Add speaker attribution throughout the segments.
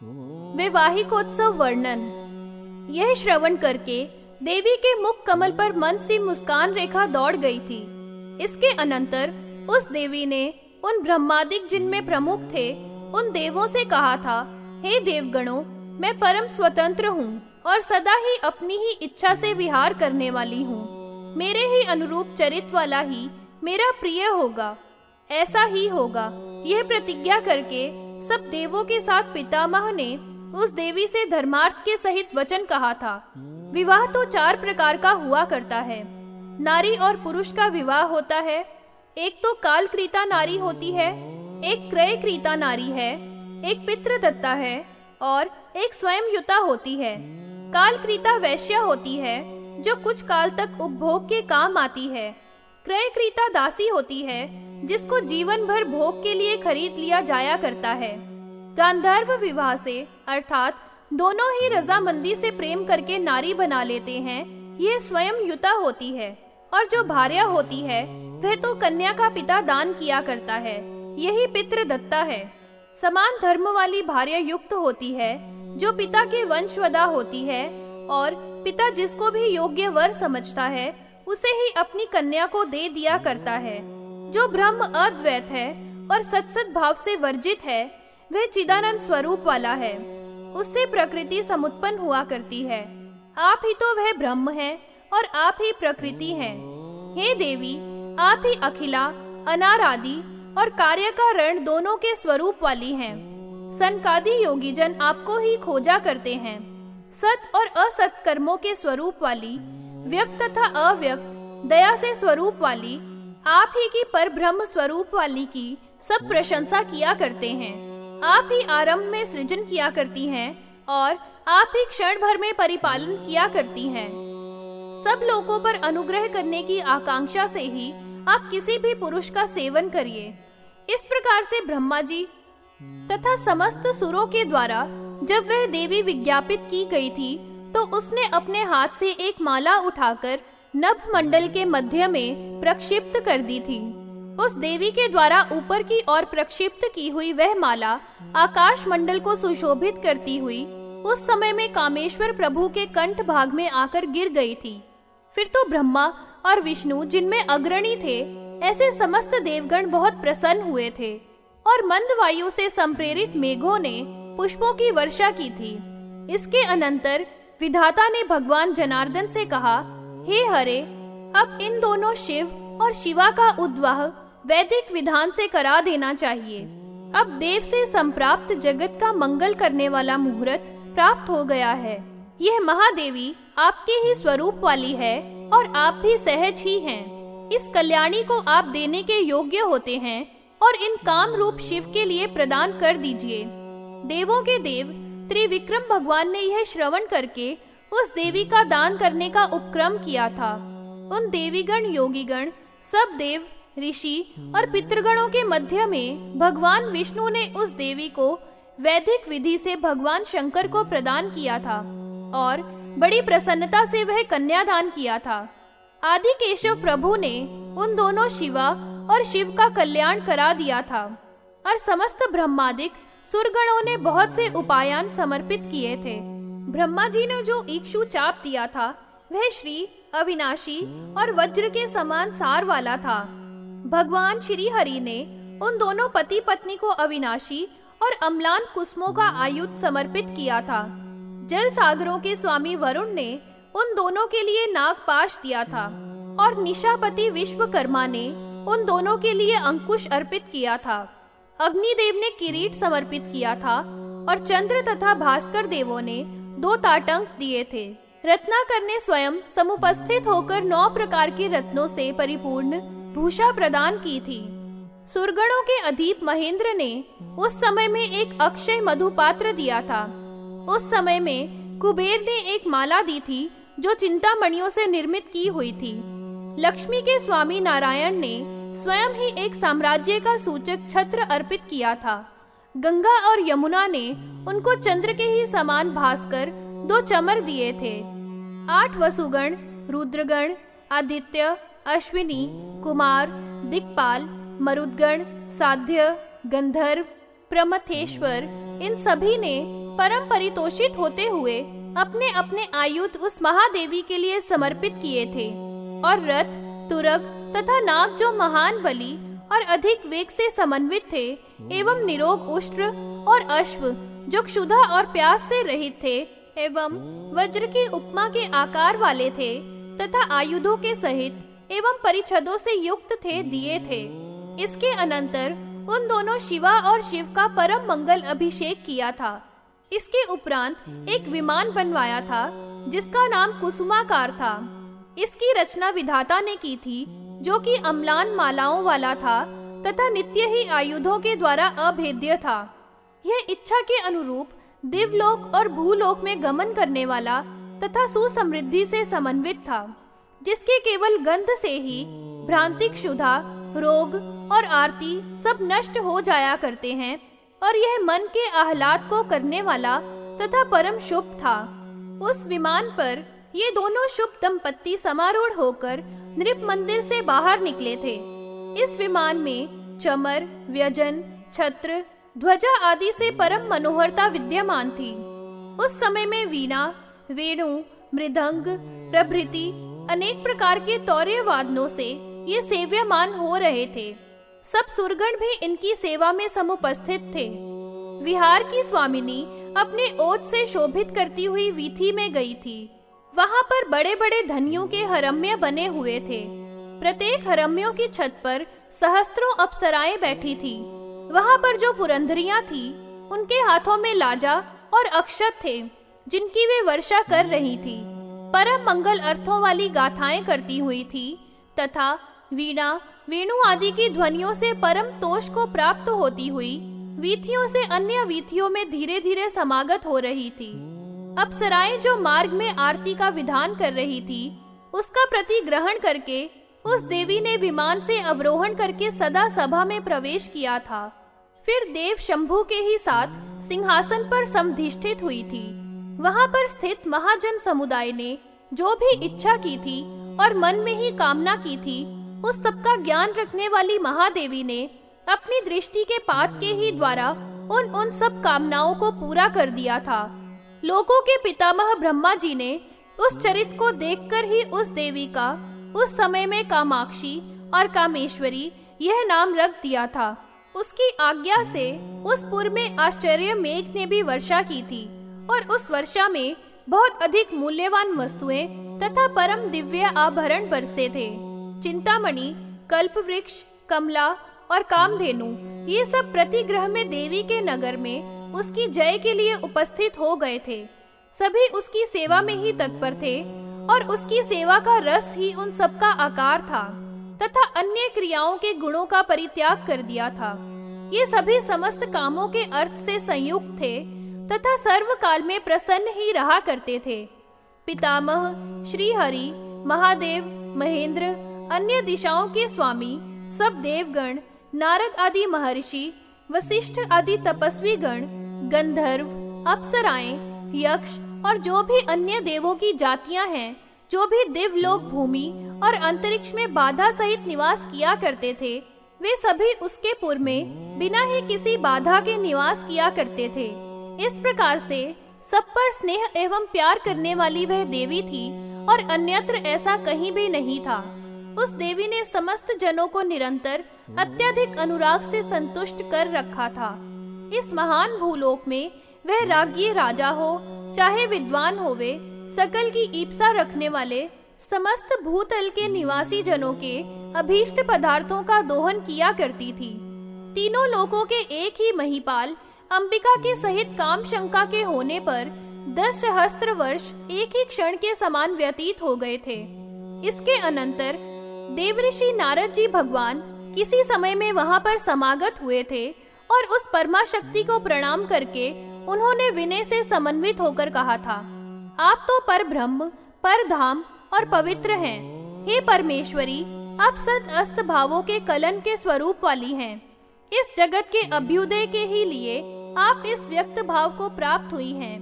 Speaker 1: विवाहिकोत्सव वर्णन यह श्रवण करके देवी के मुख कमल पर मन सी मुस्कान रेखा दौड़ गई थी। इसके अनंतर उस देवी ने उन ब्रह्मादिक जिनमें प्रमुख थे, उन देवों से कहा था, हे देवगणों, मैं परम स्वतंत्र हूँ और सदा ही अपनी ही इच्छा से विहार करने वाली हूँ। मेरे ही अनुरूप चरित वाला ही मेरा प्रिय होगा। ऐसा ही होगा। यह प्रतिज्ञा करके सब देवों के साथ पितामह ने उस देवी से धर्मार्थ के सहित वचन कहा था। विवाह तो चार प्रकार का हुआ करता है। नारी और पुरुष का विवाह होता है। एक तो कालक्रीता नारी होती है, एक क्रय क्रीता नारी है, एक पितृ दत्ता है और एक स्वयं युता होती है। कालक्रीता वैश्य होती है, जो कुछ काल तक उपभोग के काम आती है। क्रय क्रीता दासी होती है जिसको जीवन भर भोग के लिए खरीद लिया जाया करता है। गांधर्व विवाह से, अर्थात, दोनों ही रजामंदी से प्रेम करके नारी बना लेते हैं, यह स्वयं युता होती है, और जो भार्या होती है, वह तो कन्या का पिता दान किया करता है, यही पितृ दत्ता है। समान धर्म वाली भार्या युक्त होती है, जो पिता के वंशवदा होती है, और पिता जिसको भी योग्य वर समझता है, उसे ही अपनी कन्या को दे दिया करता है। जो ब्रह्म अद्वैत है और सत्सत भाव से वर्जित है, वह चिदानंद स्वरूप वाला है। उससे प्रकृति समुत्पन्न हुआ करती है। आप ही तो वह ब्रह्म है और आप ही प्रकृति हैं। हे देवी, आप ही अखिला, अनारादि और कार्य का रण दोनों के स्वरूप वाली हैं। सनकादि योगी जन आपको ही खोजा करते हैं। सत और असत कर्मों के स्वरूप वाली, व्यक्त तथा अव्यक्त, दया से स्वरूप वाली आप ही की पर ब्रह्म स्वरूप वाली की सब प्रशंसा किया करते हैं। आप ही आरंभ में सृजन किया करती हैं और आप ही क्षण भर में परिपालन किया करती हैं। सब लोगों पर अनुग्रह करने की आकांक्षा से ही आप किसी भी पुरुष का सेवन करिए। इस प्रकार से ब्रह्मा जी तथा समस्त सुरों के द्वारा जब वह देवी विज्ञापित की गई थी तो उसने अपने हाथ से एक माला उठाकर नभ मंडल के मध्य में प्रक्षिप्त कर दी थी। उस देवी के द्वारा ऊपर की ओर प्रक्षिप्त की हुई वह माला आकाश मंडल को सुशोभित करती हुई, उस समय में कामेश्वर प्रभु के कंठ भाग में आकर गिर गई थी। फिर तो ब्रह्मा और विष्णु, जिनमें अग्रणी थे, ऐसे समस्त देवगण बहुत प्रसन्न हुए थे, और मंद वायु से संप्रेरित मेघों ने पुष्पों की वर्षा की थी। इसके अनंतर विधाता ने भगवान जनार्दन से कहा हे हरे, अब इन दोनों शिव और शिवा का उद्वाह वैदिक विधान से करा देना चाहिए। अब देव से संप्राप्त जगत का मंगल करने वाला मुहूर्त प्राप्त हो गया है। यह महादेवी आपके ही स्वरूप वाली है और आप भी सहज ही हैं। इस कल्याणी को आप देने के योग्य होते हैं और इन काम रूप शिव के लिए प्रदान कर दीजिए। देवों के देव त्रिविक्रम भगवान ने यह श्रवण करके उस देवी का दान करने का उपक्रम किया था। उन देवीगण, योगीगण, सब देव, ऋषि और पितृगणों के मध्य में भगवान विष्णु ने उस देवी को वैदिक विधि से भगवान शंकर को प्रदान किया था और बड़ी प्रसन्नता से वह कन्यादान किया था। आदि केशव प्रभु ने उन दोनों शिवा और शिव का कल्याण करा दिया था और समस्त ब्रह्मादिक सुरगणों ने बहुत से उपायन समर्पित किए थे। ब्रह्मा जी ने जो इक्षु चाप दिया था, वह श्री अविनाशी और वज्र के समान सार वाला था। भगवान श्री हरि ने उन दोनों पति पत्नी को अविनाशी और अम्लान कुसुमों का आयुध समर्पित किया था। जल सागरों के स्वामी वरुण ने उन दोनों के लिए नागपाश दिया था और निशापति विश्वकर्मा ने उन दोनों के लिए अंकुश अर्पित किया था। अग्निदेव ने किरीट समर्पित किया था और चंद्र तथा भास्कर देवों ने दो ताटंक दिए थे। रत्नाकर ने स्वयं समुपस्थित होकर नौ प्रकार के रत्नों से परिपूर्ण भूषा प्रदान की थी। सुरगणों के अधीप महेंद्र ने उस समय में एक अक्षय मधु पात्र दिया था। उस समय में कुबेर ने एक माला दी थी, जो चिंतामणियों से निर्मित की हुई थी। लक्ष्मी के स्वामी नारायण ने स्वयं ही एक साम्राज्य का सूचक छत्र अर्पित किया था। गंगा और यमुना ने उनको चंद्र के ही समान भास्कर दो चमर दिए थे। आठ वसुगण, रुद्रगण, आदित्य, अश्विनी, कुमार दिक्पाल मरुदगण, साध्य, गंधर्व, प्रमथेश्वर, इन सभी ने परम परितोषित होते हुए अपने अपने आयुध उस महादेवी के लिए समर्पित किए थे। और रथ, तुरग तथा नाग जो महान बलि और अधिक वेग से समन्वित थे, एवं निरोग उष्ट्र और अश्व, जो क्षुधा और प्यास से रहित थे, एवं वज्र की उपमा के आकार वाले थे, तथा आयुधों के सहित, एवं परिच्छदों से युक्त थे, दिए थे। इसके अनंतर, उन दोनों शिवा और शिव का परम मंगल अभिषेक किया था। इसके उपरांत, एक विमान बनवाया था, जिसका नाम कुसुमाकार था। इसकी रचना विधाता ने की थी जो कि अम्लान मालाओं वाला था तथा नित्य ही आयुधों के द्वारा अभेद्य था। यह इच्छा के अनुरूप दिवलोक और भूलोक में गमन करने वाला तथा सुसमृद्धि से समन्वित था, जिसके केवल गंध से ही भ्रांतिक क्षुधा, रोग और आरती सब नष्ट हो जाया करते हैं और यह मन के आह्लाद को करने वाला तथा परम शुभ था। उस विमान पर ये दोनों शुभ दंपत्ति समारूढ़ होकर नृप मंदिर से बाहर निकले थे। इस विमान में चमर, व्यजन, छत्र, ध्वजा आदि से परम मनोहरता विद्यमान थी। उस समय में वीणा, वेणु, मृदंग, प्रभृति, अनेक प्रकार के तौर्य वादनों से ये सेव्यमान हो रहे थे। सब सुरगण भी इनकी सेवा में समुपस्थित थे। विहार की स्वामिनी अपने ओज से शोभित करती हुई वीथी में गई थी। वहाँ पर बड़े बड़े धनियों के हरम्य बने हुए थे। प्रत्येक हरम्यों की छत पर सहस्त्रों अप्सराएँ बैठी थी। वहाँ पर जो पुरंदरियाँ थी, उनके हाथों में लाजा और अक्षत थे, जिनकी वे वर्षा कर रही थी। परम मंगल अर्थों वाली गाथाएँ करती हुई थी, तथा वीणा, वेणु आदि की ध्वनियों से परम तोष को प्राप्त होती हुई, वीथियों से अन्य वीथियों में धीरे धीरे समागत हो रही थी। अप्सराएँ जो मार्ग में आरती का विधान कर रही थी, उसका प्रति ग्रहण करके उस देवी ने विमान से अवरोहण करके सदा सभा में प्रवेश किया था। फिर देव शंभु के ही साथ सिंहासन पर समधिष्ठित हुई थी। वहाँ पर स्थित महाजन समुदाय ने जो भी इच्छा की थी और मन में ही कामना की थी, उस सबका ज्ञान रखने वाली महादेवी ने अपनी दृष्टि के पात के ही द्वारा उन उन सब कामनाओं को पूरा कर दिया था। लोगों के पितामह ब्रह्मा जी ने उस चरित को देखकर ही उस देवी का, उस समय में कामाक्षी और कामेश्वरी यह नाम रख दिया था। उसकी आज्ञा से उस पुर में आश्चर्य मेघ ने भी वर्षा की थी और उस वर्षा में बहुत अधिक मूल्यवान वस्तुएँ तथा परम दिव्य आभरण बरसे थे। चिंतामणि कल्प वृक्ष कमला और कामधेनु ये सब प्रतिग्रह में देवी के नगर में उसकी जय के लिए उपस्थित हो गए थे। सभी उसकी सेवा में ही तत्पर थे और उसकी सेवा का रस ही उन सबका आकार था तथा अन्य क्रियाओं के गुणों का परित्याग कर दिया था। ये सभी समस्त कामों के अर्थ से संयुक्त थे तथा सर्व काल में प्रसन्न ही रहा करते थे। पितामह श्री हरि महादेव, महेंद्र, अन्य दिशाओं के स्वामी, सब देवगण, नारद आदि महर्षि, वशिष्ठ आदि तपस्वी गण गंधर्व, अप्सराएँ, यक्ष और जो भी अन्य देवों की जातियाँ हैं, जो भी दिवलोक भूमि और अंतरिक्ष में बाधा सहित निवास किया करते थे, वे सभी उसके पुर में बिना ही किसी बाधा के निवास किया करते थे। इस प्रकार से सब पर स्नेह एवं प्यार करने वाली वह देवी थी और अन्यत्र ऐसा कहीं भी नहीं था। उस देवी ने समस्त जनों को निरंतर अत्यधिक अनुराग से संतुष्ट कर रखा था। इस महान भूलोक में वह राज्य राजा हो, चाहे विद्वान होवे, सकल की ईप्सा रखने वाले समस्त भूतल के निवासी जनों के अभीष्ट पदार्थों का दोहन किया करती थी। तीनों लोगों के एक ही महिपाल अंबिका के सहित काम शंका के होने पर दस सहस्त्र वर्ष एक ही क्षण के समान व्यतीत हो गए थे। इसके अनंतर देवऋषि नारद जी भगवान किसी समय में वहाँ पर समागत हुए थे और उस परमा शक्ति को प्रणाम करके उन्होंने विनय से समन्वित होकर कहा था, आप तो पर ब्रह्म, पर धाम और पवित्र हैं। हे परमेश्वरी, आप सत अस्त भावों के कलन के स्वरूप वाली हैं। इस जगत के अभ्युदय के ही लिए आप इस व्यक्त भाव को प्राप्त हुई हैं।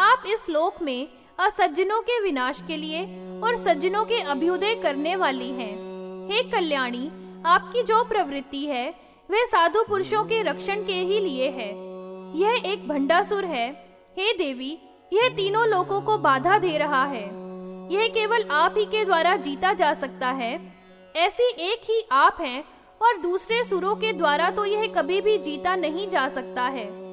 Speaker 1: आप इस लोक में असज्जनों के विनाश के लिए और सज्जनों के अभ्युदय करने वाली हैं। हे कल्याणी, आपकी जो प्रवृत्ति है वह साधु पुरुषों के रक्षण के ही लिए है। यह एक भंडासुर है। हे देवी, यह तीनों लोगों को बाधा दे रहा है। यह केवल आप ही के द्वारा जीता जा सकता है। ऐसी एक ही आप हैं और दूसरे सुरों के द्वारा तो यह कभी भी जीता नहीं जा सकता है।